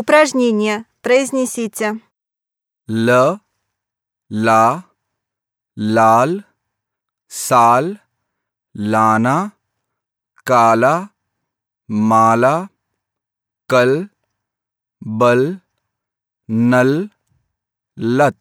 Упражнение. Произнесите. Л, ла, лал, сал, лана, кала, мала, кал, бал, нал, лат.